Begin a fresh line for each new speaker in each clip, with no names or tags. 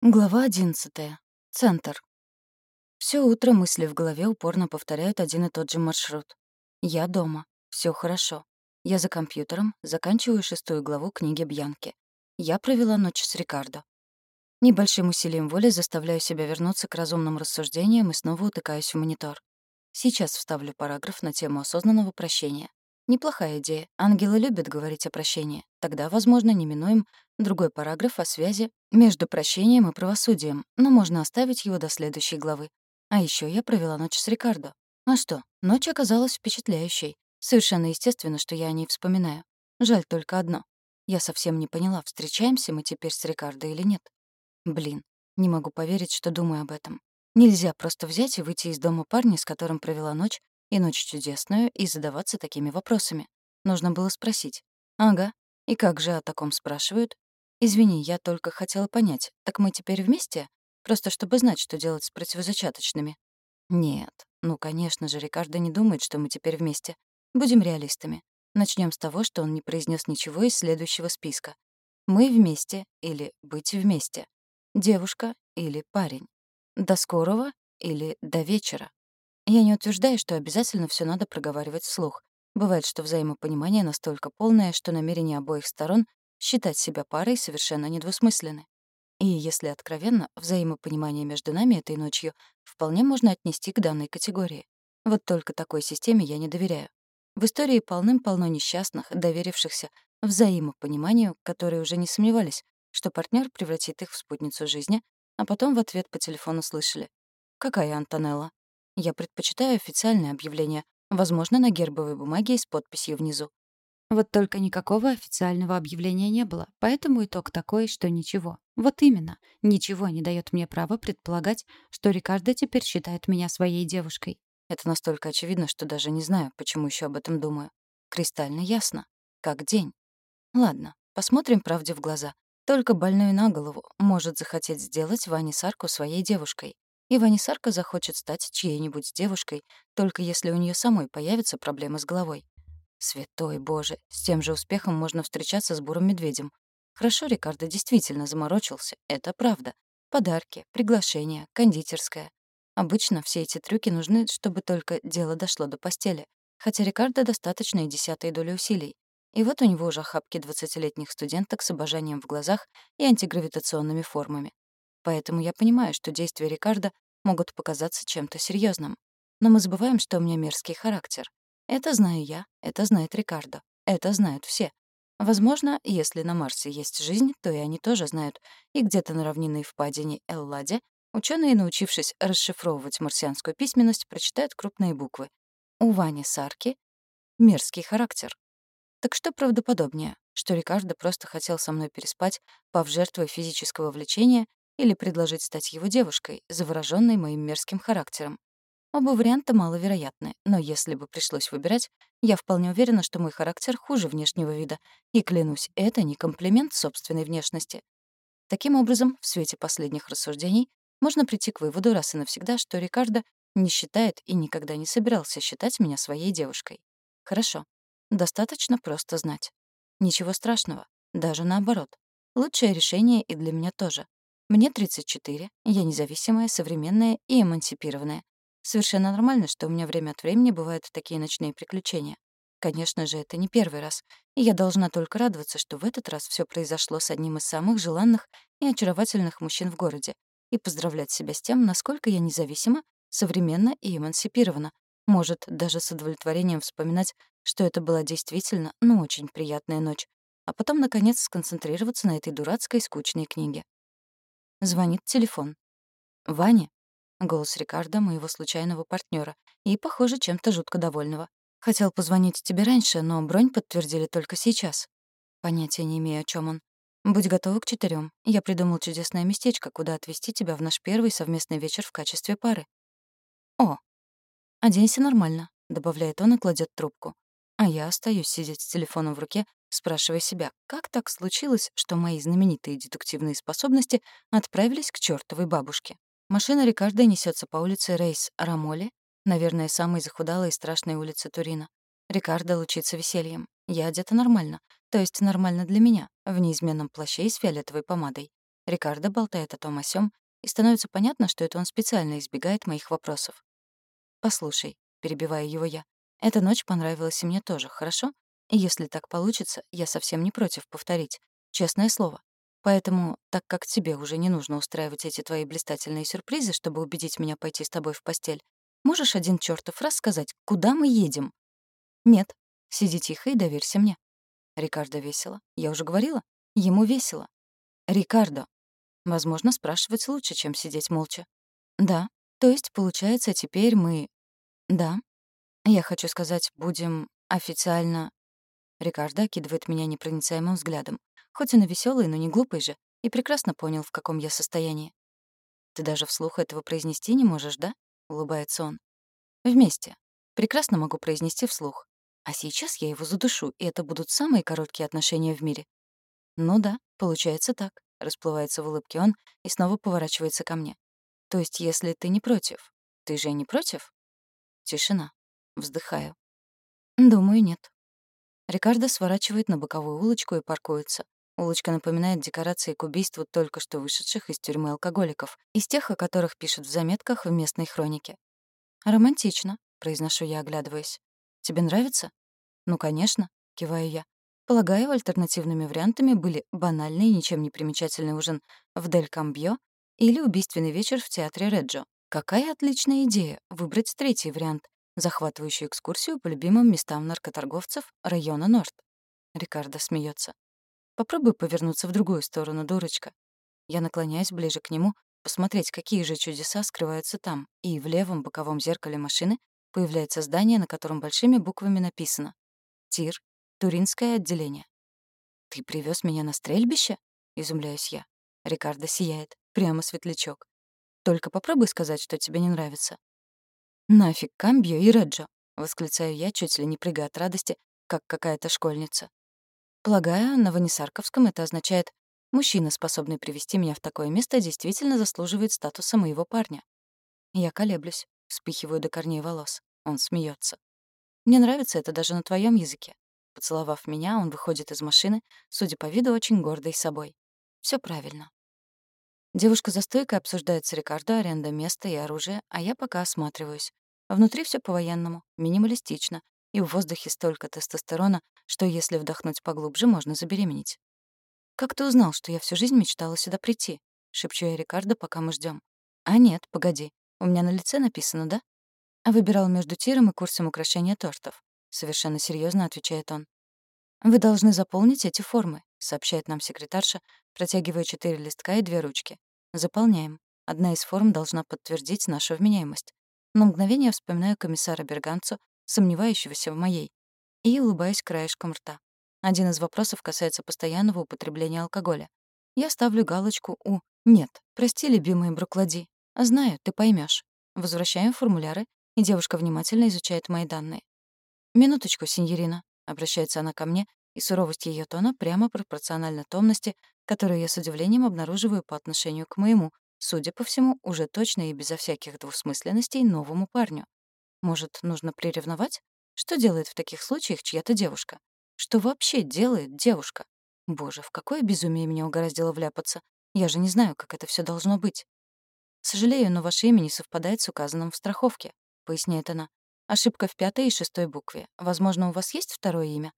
Глава одиннадцатая. Центр. Всё утро мысли в голове упорно повторяют один и тот же маршрут. Я дома. Всё хорошо. Я за компьютером, заканчиваю шестую главу книги Бьянки. Я провела ночь с Рикардо. Небольшим усилием воли заставляю себя вернуться к разумным рассуждениям и снова утыкаюсь в монитор. Сейчас вставлю параграф на тему осознанного прощения. Неплохая идея. Ангелы любят говорить о прощении. Тогда, возможно, неминуем другой параграф о связи между прощением и правосудием, но можно оставить его до следующей главы. А еще я провела ночь с Рикардо. А что, ночь оказалась впечатляющей. Совершенно естественно, что я о ней вспоминаю. Жаль только одно. Я совсем не поняла, встречаемся мы теперь с Рикардо или нет. Блин, не могу поверить, что думаю об этом. Нельзя просто взять и выйти из дома парня, с которым провела ночь, и ночь чудесную, и задаваться такими вопросами. Нужно было спросить. Ага. И как же о таком спрашивают? Извини, я только хотела понять. Так мы теперь вместе? Просто чтобы знать, что делать с противозачаточными. Нет. Ну, конечно же, Рикардо не думает, что мы теперь вместе. Будем реалистами. Начнем с того, что он не произнес ничего из следующего списка. Мы вместе или быть вместе. Девушка или парень. До скорого или до вечера. Я не утверждаю, что обязательно все надо проговаривать вслух. Бывает, что взаимопонимание настолько полное, что намерения обоих сторон считать себя парой совершенно недвусмысленны. И, если откровенно, взаимопонимание между нами этой ночью вполне можно отнести к данной категории. Вот только такой системе я не доверяю. В истории полным-полно несчастных, доверившихся взаимопониманию, которые уже не сомневались, что партнер превратит их в спутницу жизни, а потом в ответ по телефону слышали «Какая Антонелла? Я предпочитаю официальное объявление, возможно, на гербовой бумаге и с подписью внизу. Вот только никакого официального объявления не было, поэтому итог такой, что ничего. Вот именно, ничего не дает мне права предполагать, что Рикардо теперь считает меня своей девушкой. Это настолько очевидно, что даже не знаю, почему еще об этом думаю. Кристально ясно. Как день. Ладно, посмотрим правде в глаза. Только больной на голову может захотеть сделать Вани Сарку своей девушкой. И Ванисарка захочет стать чьей-нибудь девушкой, только если у нее самой появятся проблемы с головой. Святой Боже, с тем же успехом можно встречаться с бурым медведем. Хорошо, Рикардо действительно заморочился, это правда. Подарки, приглашения, кондитерская. Обычно все эти трюки нужны, чтобы только дело дошло до постели. Хотя Рикардо достаточно и десятой доли усилий. И вот у него уже охапки двадцатилетних студенток с обожанием в глазах и антигравитационными формами. Поэтому я понимаю, что действия Рикардо могут показаться чем-то серьезным. Но мы забываем, что у меня мерзкий характер. Это знаю я, это знает Рикардо, это знают все. Возможно, если на Марсе есть жизнь, то и они тоже знают. И где-то на равнинной впадине Элладе ученые, научившись расшифровывать марсианскую письменность, прочитают крупные буквы. У Вани Сарки — мерзкий характер. Так что правдоподобнее, что Рикардо просто хотел со мной переспать, пав жертвой физического влечения или предложить стать его девушкой, заворожённой моим мерзким характером. Оба варианта маловероятны, но если бы пришлось выбирать, я вполне уверена, что мой характер хуже внешнего вида, и, клянусь, это не комплимент собственной внешности. Таким образом, в свете последних рассуждений можно прийти к выводу раз и навсегда, что Рикардо не считает и никогда не собирался считать меня своей девушкой. Хорошо. Достаточно просто знать. Ничего страшного. Даже наоборот. Лучшее решение и для меня тоже. Мне 34, я независимая, современная и эмансипированная. Совершенно нормально, что у меня время от времени бывают такие ночные приключения. Конечно же, это не первый раз, и я должна только радоваться, что в этот раз все произошло с одним из самых желанных и очаровательных мужчин в городе, и поздравлять себя с тем, насколько я независима, современна и эмансипирована. Может, даже с удовлетворением вспоминать, что это была действительно, ну, очень приятная ночь, а потом, наконец, сконцентрироваться на этой дурацкой скучной книге. Звонит телефон. «Ваня?» — голос Рикардо, моего случайного партнера, и, похоже, чем-то жутко довольного. «Хотел позвонить тебе раньше, но бронь подтвердили только сейчас». Понятия не имею, о чем он. «Будь готова к четырем. Я придумал чудесное местечко, куда отвезти тебя в наш первый совместный вечер в качестве пары». «О!» «Оденься нормально», — добавляет он и кладет трубку. А я остаюсь сидеть с телефоном в руке, спрашивая себя, как так случилось, что мои знаменитые дедуктивные способности отправились к чертовой бабушке. Машина Рикардо несется по улице Рейс Рамоли, наверное, самой захудалой и страшной улице Турина. Рикардо лучится весельем. Я одета нормально, то есть нормально для меня, в неизменном плаще и с фиолетовой помадой. Рикардо болтает о том о сём, и становится понятно, что это он специально избегает моих вопросов. «Послушай», — перебиваю его я, — «эта ночь понравилась и мне тоже, хорошо? И если так получится, я совсем не против повторить. Честное слово. Поэтому, так как тебе уже не нужно устраивать эти твои блистательные сюрпризы, чтобы убедить меня пойти с тобой в постель, можешь один чертов раз сказать, куда мы едем? Нет. Сиди тихо и доверься мне. Рикардо весело. Я уже говорила. Ему весело. Рикардо. Возможно, спрашивать лучше, чем сидеть молча. Да. То есть, получается, теперь мы... Да. Я хочу сказать, будем официально... Рикардо окидывает меня непроницаемым взглядом. Хоть он и веселый, но не глупый же, и прекрасно понял, в каком я состоянии. «Ты даже вслух этого произнести не можешь, да?» — улыбается он. «Вместе. Прекрасно могу произнести вслух. А сейчас я его задушу, и это будут самые короткие отношения в мире». «Ну да, получается так», — расплывается в улыбке он и снова поворачивается ко мне. «То есть, если ты не против? Ты же не против?» Тишина. Вздыхаю. «Думаю, нет». Рикардо сворачивает на боковую улочку и паркуется. Улочка напоминает декорации к убийству только что вышедших из тюрьмы алкоголиков, из тех, о которых пишут в заметках в местной хронике. «Романтично», — произношу я, оглядываясь. «Тебе нравится?» «Ну, конечно», — киваю я. Полагаю, альтернативными вариантами были банальный, ничем не примечательный ужин в Дель Камбьо или убийственный вечер в театре Реджо. Какая отличная идея — выбрать третий вариант, захватывающую экскурсию по любимым местам наркоторговцев района Норд. Рикардо смеется. Попробуй повернуться в другую сторону, дурочка. Я наклоняюсь ближе к нему, посмотреть, какие же чудеса скрываются там, и в левом боковом зеркале машины появляется здание, на котором большими буквами написано «Тир, Туринское отделение». «Ты привез меня на стрельбище?» — изумляюсь я. Рикардо сияет, прямо светлячок. «Только попробуй сказать, что тебе не нравится». «Нафиг Камбио и Реджо!» — восклицаю я, чуть ли не прыгая от радости, как какая-то школьница. Полагаю, на Ванисарковском это означает «мужчина, способный привести меня в такое место, действительно заслуживает статуса моего парня». Я колеблюсь, вспихиваю до корней волос. Он смеется. Мне нравится это даже на твоем языке. Поцеловав меня, он выходит из машины, судя по виду, очень гордый собой. Все правильно. Девушка за стойкой обсуждает с Рикардо аренда места и оружия, а я пока осматриваюсь. Внутри все по-военному, минималистично, и в воздухе столько тестостерона, что если вдохнуть поглубже, можно забеременеть. «Как ты узнал, что я всю жизнь мечтала сюда прийти?» — шепчу я Рикардо, пока мы ждем. «А нет, погоди. У меня на лице написано, да?» А выбирал между тиром и курсом украшения тортов. Совершенно серьезно отвечает он. «Вы должны заполнить эти формы», — сообщает нам секретарша, протягивая четыре листка и две ручки. «Заполняем. Одна из форм должна подтвердить нашу вменяемость. На мгновение вспоминаю комиссара Берганцу, сомневающегося в моей, и улыбаюсь краешком рта. Один из вопросов касается постоянного употребления алкоголя. Я ставлю галочку у «Нет, прости, любимый Бруклади. Знаю, ты поймешь. Возвращаем формуляры, и девушка внимательно изучает мои данные. «Минуточку, синьорина», — обращается она ко мне, и суровость ее тона прямо пропорциональна томности, которую я с удивлением обнаруживаю по отношению к моему, судя по всему, уже точно и безо всяких двусмысленностей новому парню. Может, нужно приревновать? Что делает в таких случаях чья-то девушка? Что вообще делает девушка? Боже, в какое безумие меня угораздило вляпаться. Я же не знаю, как это все должно быть. «Сожалею, но ваше имя не совпадает с указанным в страховке», — поясняет она. «Ошибка в пятой и шестой букве. Возможно, у вас есть второе имя?»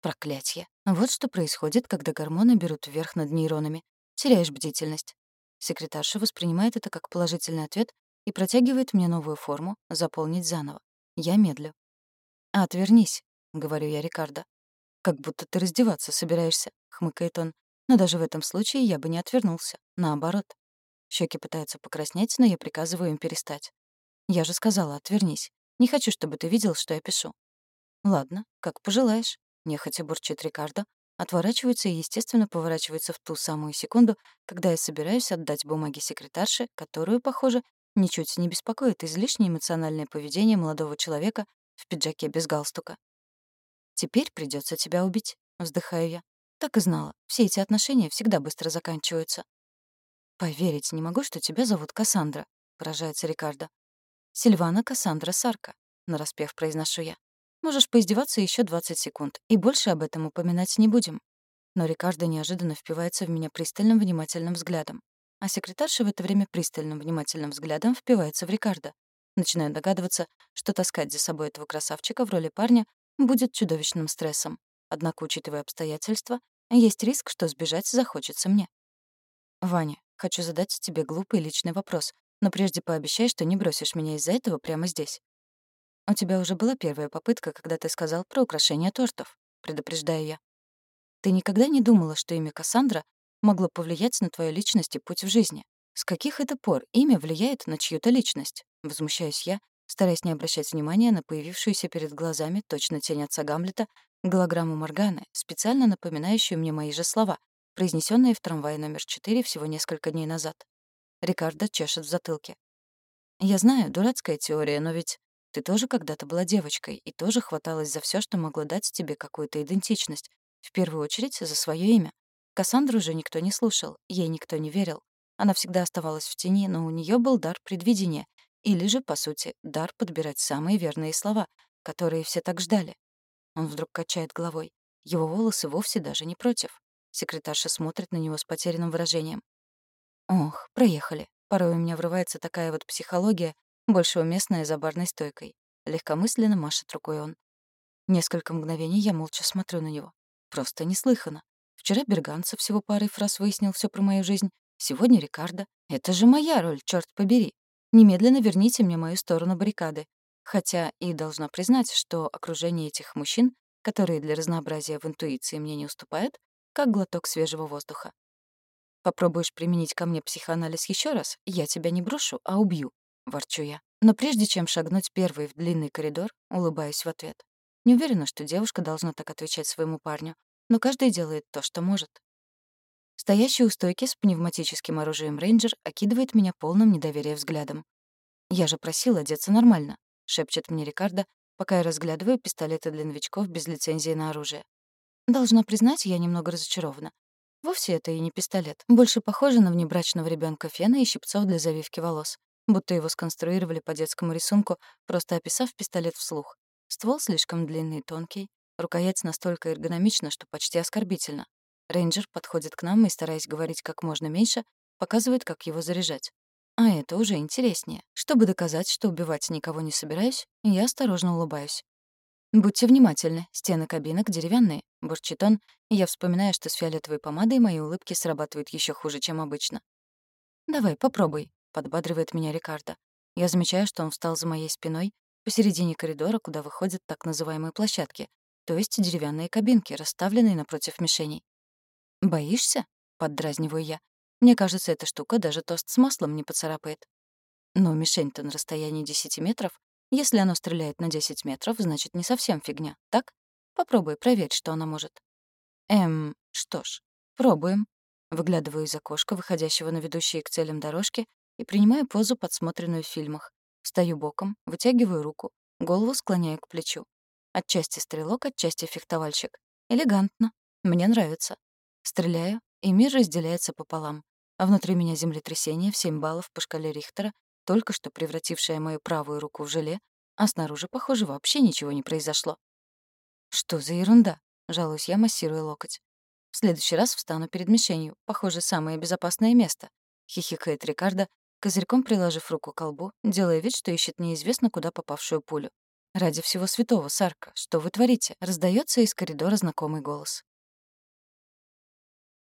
Проклятье. Вот что происходит, когда гормоны берут вверх над нейронами. Теряешь бдительность. Секретарша воспринимает это как положительный ответ и протягивает мне новую форму заполнить заново. Я медлю. «Отвернись», — говорю я Рикардо. «Как будто ты раздеваться собираешься», — хмыкает он. «Но даже в этом случае я бы не отвернулся. Наоборот». Щеки пытаются покраснеть, но я приказываю им перестать. «Я же сказала, отвернись. Не хочу, чтобы ты видел, что я пишу». «Ладно, как пожелаешь», — нехотя бурчит Рикардо, отворачивается и, естественно, поворачивается в ту самую секунду, когда я собираюсь отдать бумаги секретарше, которую, похоже, Ничуть не беспокоит излишне эмоциональное поведение молодого человека в пиджаке без галстука. «Теперь придется тебя убить», — вздыхаю я. Так и знала, все эти отношения всегда быстро заканчиваются. «Поверить не могу, что тебя зовут Кассандра», — поражается Рикардо. «Сильвана Кассандра Сарка», — нараспев произношу я. «Можешь поиздеваться еще 20 секунд, и больше об этом упоминать не будем». но Рикардо неожиданно впивается в меня пристальным внимательным взглядом. А секретарша в это время пристальным внимательным взглядом впивается в Рикардо. Начинаю догадываться, что таскать за собой этого красавчика в роли парня будет чудовищным стрессом. Однако, учитывая обстоятельства, есть риск, что сбежать захочется мне. «Ваня, хочу задать тебе глупый личный вопрос, но прежде пообещай, что не бросишь меня из-за этого прямо здесь. У тебя уже была первая попытка, когда ты сказал про украшение тортов, предупреждаю я. Ты никогда не думала, что имя Кассандра могло повлиять на твою личность и путь в жизни? С каких это пор имя влияет на чью-то личность? Возмущаюсь я, стараясь не обращать внимания на появившуюся перед глазами точно тень отца Гамлета, голограмму Морганы, специально напоминающую мне мои же слова, произнесенные в трамвае номер 4 всего несколько дней назад. Рикардо чешет в затылке. «Я знаю, дурацкая теория, но ведь ты тоже когда-то была девочкой и тоже хваталась за все, что могло дать тебе какую-то идентичность, в первую очередь за свое имя. Кассандру уже никто не слушал, ей никто не верил. Она всегда оставалась в тени, но у нее был дар предвидения, или же, по сути, дар подбирать самые верные слова, которые все так ждали. Он вдруг качает головой. Его волосы вовсе даже не против. Секретарша смотрит на него с потерянным выражением. Ох, проехали. Порой у меня врывается такая вот психология, больше уместная за барной стойкой. Легкомысленно машет рукой он. Несколько мгновений я молча смотрю на него. Просто неслыханно. Вчера Берганцев всего парой фраз выяснил все про мою жизнь. Сегодня Рикардо. Это же моя роль, черт побери. Немедленно верните мне мою сторону баррикады. Хотя и должна признать, что окружение этих мужчин, которые для разнообразия в интуиции мне не уступают, как глоток свежего воздуха. Попробуешь применить ко мне психоанализ еще раз, я тебя не брошу, а убью», — ворчу я. Но прежде чем шагнуть первой в длинный коридор, улыбаюсь в ответ. Не уверена, что девушка должна так отвечать своему парню, но каждый делает то, что может. Стоящий у стойки с пневматическим оружием рейнджер окидывает меня полным недоверия взглядом. «Я же просил одеться нормально», — шепчет мне Рикардо, пока я разглядываю пистолеты для новичков без лицензии на оружие. Должна признать, я немного разочарована. Вовсе это и не пистолет. Больше похоже на внебрачного ребенка фена и щипцов для завивки волос. Будто его сконструировали по детскому рисунку, просто описав пистолет вслух. Ствол слишком длинный и тонкий. Рукоять настолько эргономична, что почти оскорбительно. Рейнджер подходит к нам и, стараясь говорить как можно меньше, показывает, как его заряжать. А это уже интереснее. Чтобы доказать, что убивать никого не собираюсь, я осторожно улыбаюсь. «Будьте внимательны, стены кабинок деревянные», — бурчит он, и я вспоминаю, что с фиолетовой помадой мои улыбки срабатывают еще хуже, чем обычно. «Давай, попробуй», — подбадривает меня Рикардо. Я замечаю, что он встал за моей спиной, посередине коридора, куда выходят так называемые площадки, то есть деревянные кабинки, расставленные напротив мишеней. «Боишься?» — поддразниваю я. Мне кажется, эта штука даже тост с маслом не поцарапает. Но мишень-то на расстоянии 10 метров, если оно стреляет на 10 метров, значит, не совсем фигня, так? Попробуй, проверь, что она может. Эм, что ж, пробуем. Выглядываю из окошка, выходящего на ведущие к целям дорожки, и принимаю позу, подсмотренную в фильмах. Встаю боком, вытягиваю руку, голову склоняю к плечу. Отчасти стрелок, отчасти фехтовальщик. Элегантно. Мне нравится. Стреляю, и мир разделяется пополам. А внутри меня землетрясение в 7 баллов по шкале Рихтера только что превратившая мою правую руку в желе, а снаружи, похоже, вообще ничего не произошло. «Что за ерунда?» — жалуюсь я, массируя локоть. «В следующий раз встану перед мишенью. Похоже, самое безопасное место», — хихикает Рикардо, козырьком приложив руку к колбу, делая вид, что ищет неизвестно куда попавшую пулю. «Ради всего святого, Сарка, что вы творите?» — раздается из коридора знакомый голос.